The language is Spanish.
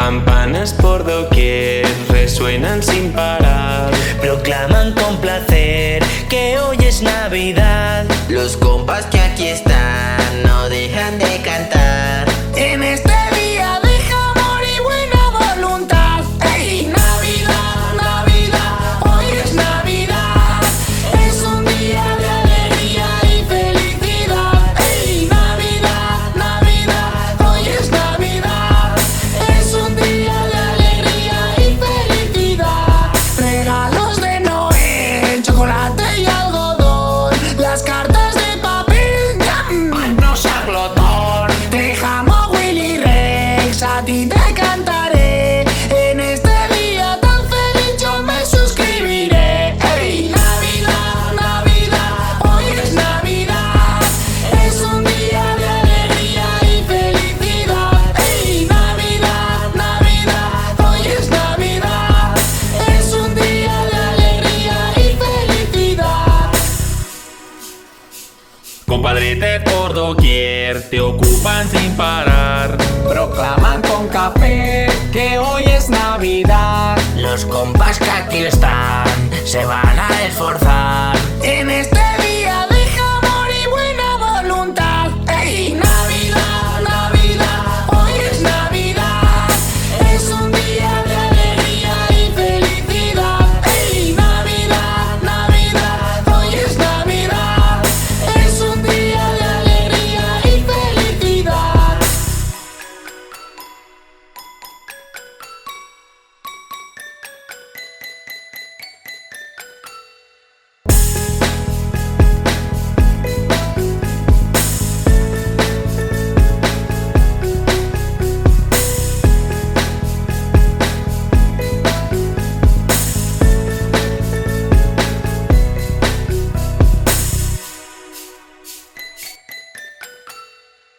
Campanas por doquier resuenan sin parar. Proclaman con placer que hoy es Navidad. Los Compadrete por doquier, te ocupan sin parar. Proclaman con café que hoy es Navidad. Los compas que aquí están se van a esforzar en este